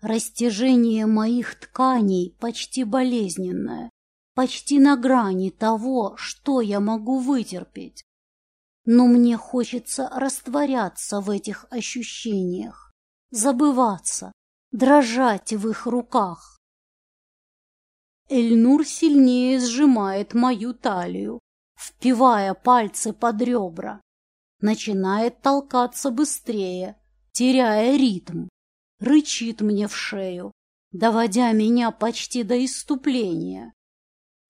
Растяжение моих тканей почти болезненное, почти на грани того, что я могу вытерпеть. Но мне хочется растворяться в этих ощущениях, забываться, дрожать в их руках. Эльнур сильнее сжимает мою талию, впивая пальцы под ребра. Начинает толкаться быстрее, теряя ритм. Рычит мне в шею, доводя меня почти до иступления.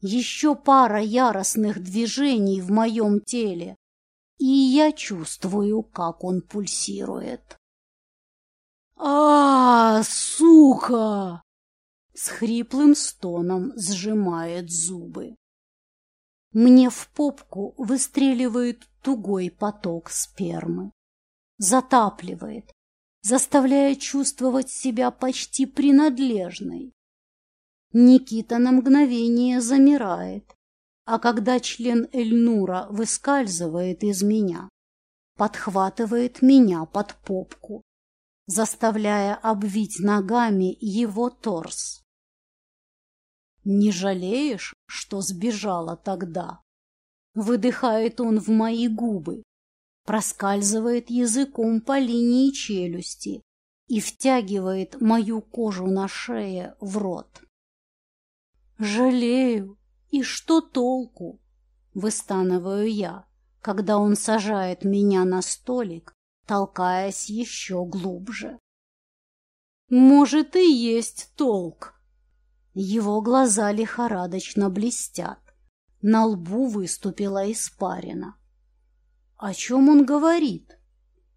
Еще пара яростных движений в моем теле, и я чувствую, как он пульсирует. а, -а, сука! С хриплым стоном сжимает зубы. Мне в попку выстреливает тугой поток спермы. Затапливает, заставляя чувствовать себя почти принадлежной. Никита на мгновение замирает, а когда член Эльнура выскальзывает из меня, подхватывает меня под попку, заставляя обвить ногами его торс. «Не жалеешь, что сбежала тогда?» Выдыхает он в мои губы, проскальзывает языком по линии челюсти и втягивает мою кожу на шее в рот. «Жалею, и что толку?» — выстанываю я, когда он сажает меня на столик, толкаясь еще глубже. «Может, и есть толк!» Его глаза лихорадочно блестят. На лбу выступила испарина. О чем он говорит?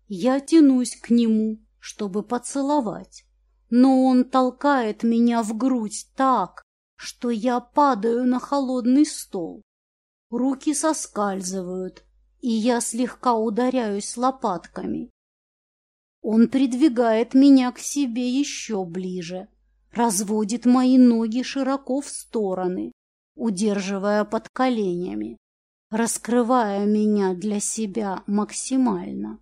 Я тянусь к нему, чтобы поцеловать, но он толкает меня в грудь так, что я падаю на холодный стол. Руки соскальзывают, и я слегка ударяюсь лопатками. Он придвигает меня к себе еще ближе, разводит мои ноги широко в стороны, удерживая под коленями раскрывая меня для себя максимально.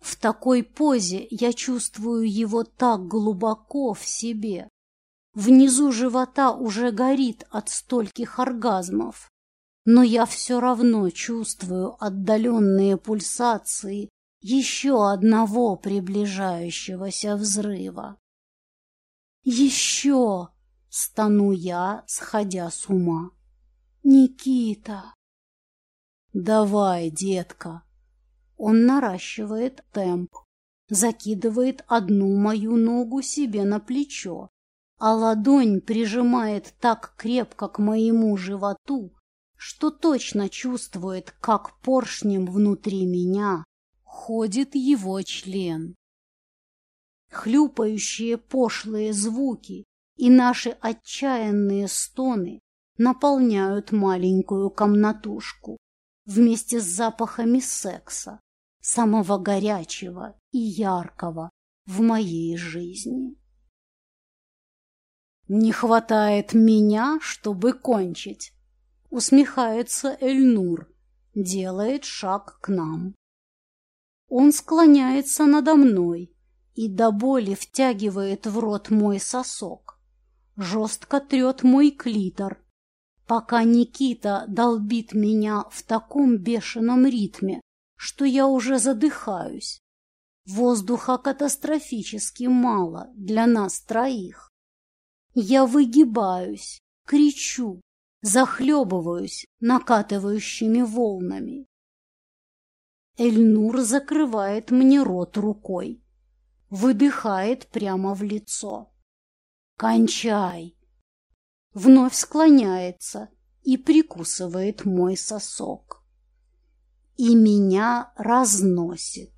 В такой позе я чувствую его так глубоко в себе. Внизу живота уже горит от стольких оргазмов, но я все равно чувствую отдаленные пульсации еще одного приближающегося взрыва. «Еще!» — стану я, сходя с ума. «Никита!» «Давай, детка!» Он наращивает темп, закидывает одну мою ногу себе на плечо, а ладонь прижимает так крепко к моему животу, что точно чувствует, как поршнем внутри меня ходит его член. Хлюпающие пошлые звуки и наши отчаянные стоны наполняют маленькую комнатушку вместе с запахами секса, самого горячего и яркого в моей жизни. «Не хватает меня, чтобы кончить», — усмехается Эльнур, делает шаг к нам. Он склоняется надо мной и до боли втягивает в рот мой сосок, жестко трет мой клитор, пока Никита долбит меня в таком бешеном ритме, что я уже задыхаюсь. Воздуха катастрофически мало для нас троих. Я выгибаюсь, кричу, захлебываюсь накатывающими волнами. Эльнур закрывает мне рот рукой, выдыхает прямо в лицо. «Кончай!» Вновь склоняется и прикусывает мой сосок. И меня разносит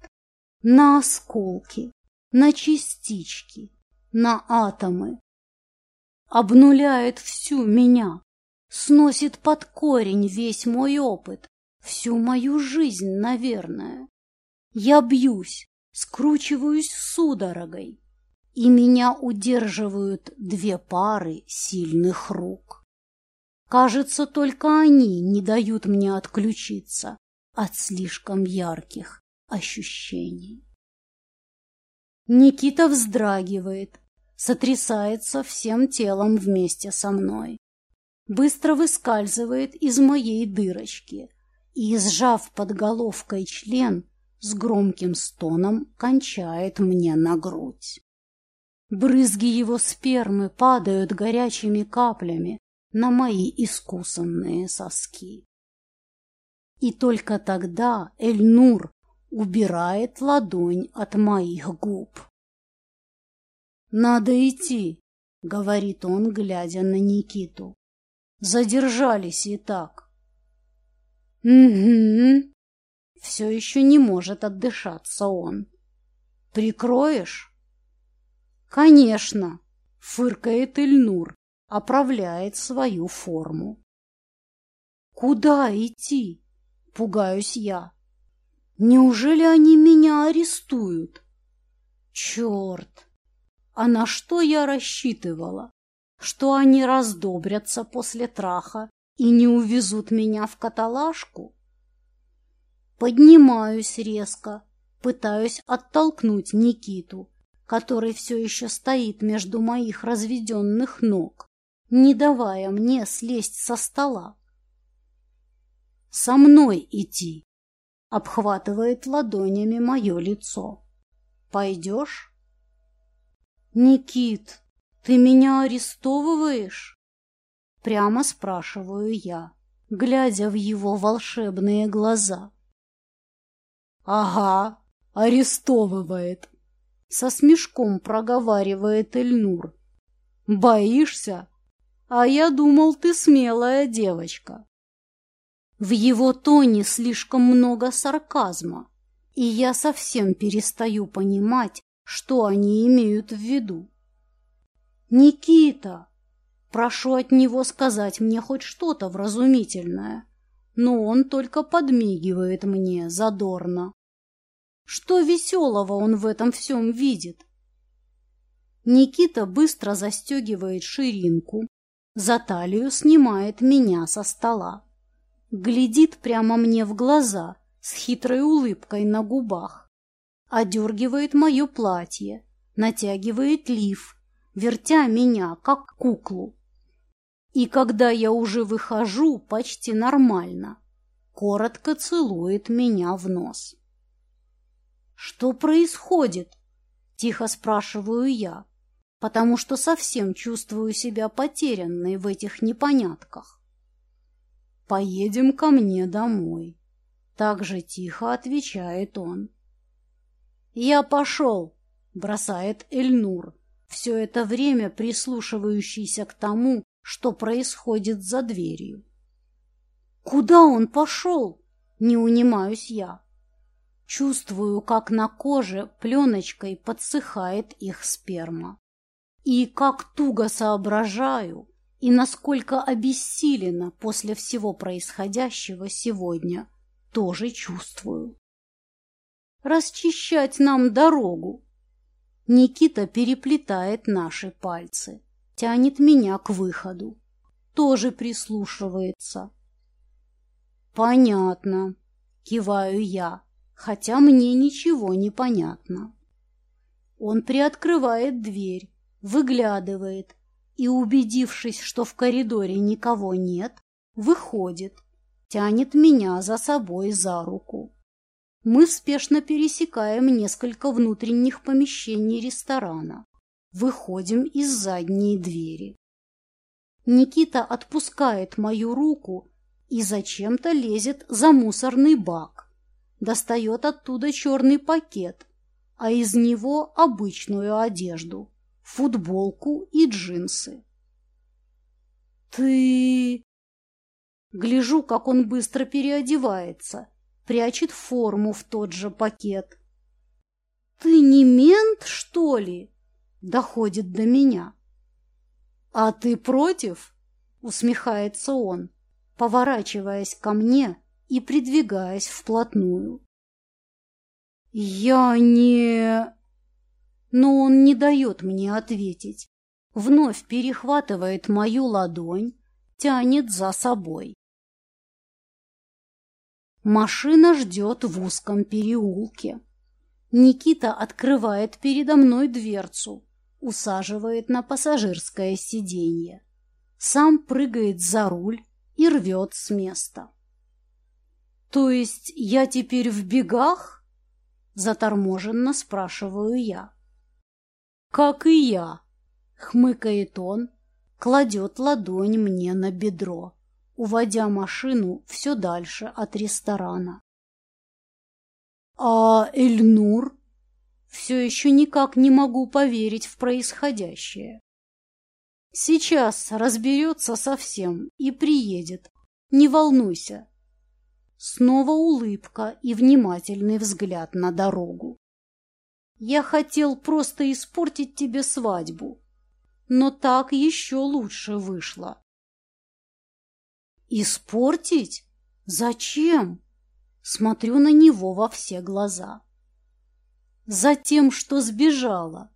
на осколки, на частички, на атомы. Обнуляет всю меня, сносит под корень весь мой опыт, всю мою жизнь, наверное. Я бьюсь, скручиваюсь судорогой, и меня удерживают две пары сильных рук. Кажется, только они не дают мне отключиться от слишком ярких ощущений. Никита вздрагивает, сотрясается всем телом вместе со мной. Быстро выскальзывает из моей дырочки и, сжав под головкой член, с громким стоном кончает мне на грудь. Брызги его спермы падают горячими каплями на мои искусанные соски. И только тогда Эльнур убирает ладонь от моих губ. «Надо идти», — говорит он, глядя на Никиту. «Задержались и так». «Угу», все еще не может отдышаться он. «Прикроешь?» «Конечно!» — фыркает Ильнур, оправляет свою форму. «Куда идти?» — пугаюсь я. «Неужели они меня арестуют?» «Черт! А на что я рассчитывала? Что они раздобрятся после траха и не увезут меня в каталажку?» Поднимаюсь резко, пытаюсь оттолкнуть Никиту, который все еще стоит между моих разведенных ног, не давая мне слезть со стола. «Со мной идти!» — обхватывает ладонями мое лицо. «Пойдешь?» «Никит, ты меня арестовываешь?» Прямо спрашиваю я, глядя в его волшебные глаза. «Ага, арестовывает!» Со смешком проговаривает Эльнур. «Боишься? А я думал, ты смелая девочка». В его тоне слишком много сарказма, и я совсем перестаю понимать, что они имеют в виду. «Никита!» Прошу от него сказать мне хоть что-то вразумительное, но он только подмигивает мне задорно. Что веселого он в этом всем видит? Никита быстро застегивает ширинку, за талию снимает меня со стола. Глядит прямо мне в глаза с хитрой улыбкой на губах. Одергивает мое платье, натягивает лиф, вертя меня, как куклу. И когда я уже выхожу почти нормально, коротко целует меня в нос. «Что происходит?» — тихо спрашиваю я, потому что совсем чувствую себя потерянной в этих непонятках. «Поедем ко мне домой», — так же тихо отвечает он. «Я пошел», — бросает Эльнур, все это время прислушивающийся к тому, что происходит за дверью. «Куда он пошел?» — не унимаюсь я. Чувствую, как на коже пленочкой подсыхает их сперма. И как туго соображаю, и насколько обессилена после всего происходящего сегодня, тоже чувствую. Расчищать нам дорогу. Никита переплетает наши пальцы, тянет меня к выходу, тоже прислушивается. Понятно, киваю я хотя мне ничего не понятно. Он приоткрывает дверь, выглядывает и, убедившись, что в коридоре никого нет, выходит, тянет меня за собой за руку. Мы спешно пересекаем несколько внутренних помещений ресторана, выходим из задней двери. Никита отпускает мою руку и зачем-то лезет за мусорный бак достает оттуда черный пакет, а из него обычную одежду, футболку и джинсы. «Ты...» Гляжу, как он быстро переодевается, прячет форму в тот же пакет. «Ты не мент, что ли?» Доходит до меня. «А ты против?» — усмехается он, поворачиваясь ко мне и придвигаясь вплотную. «Я не...» Но он не дает мне ответить. Вновь перехватывает мою ладонь, тянет за собой. Машина ждет в узком переулке. Никита открывает передо мной дверцу, усаживает на пассажирское сиденье, сам прыгает за руль и рвет с места. «То есть я теперь в бегах?» – заторможенно спрашиваю я. «Как и я», – хмыкает он, кладет ладонь мне на бедро, уводя машину все дальше от ресторана. «А Эльнур?» Все еще никак не могу поверить в происходящее. Сейчас разберется совсем и приедет. Не волнуйся. Снова улыбка и внимательный взгляд на дорогу. Я хотел просто испортить тебе свадьбу, но так еще лучше вышло. Испортить? Зачем? Смотрю на него во все глаза. Затем, что сбежала.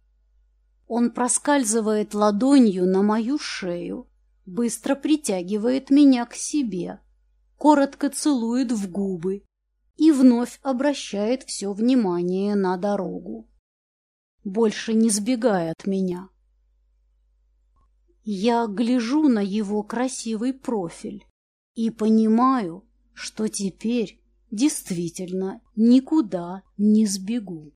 Он проскальзывает ладонью на мою шею, быстро притягивает меня к себе, коротко целует в губы и вновь обращает все внимание на дорогу. Больше не сбегая от меня. Я гляжу на его красивый профиль и понимаю, что теперь действительно никуда не сбегу.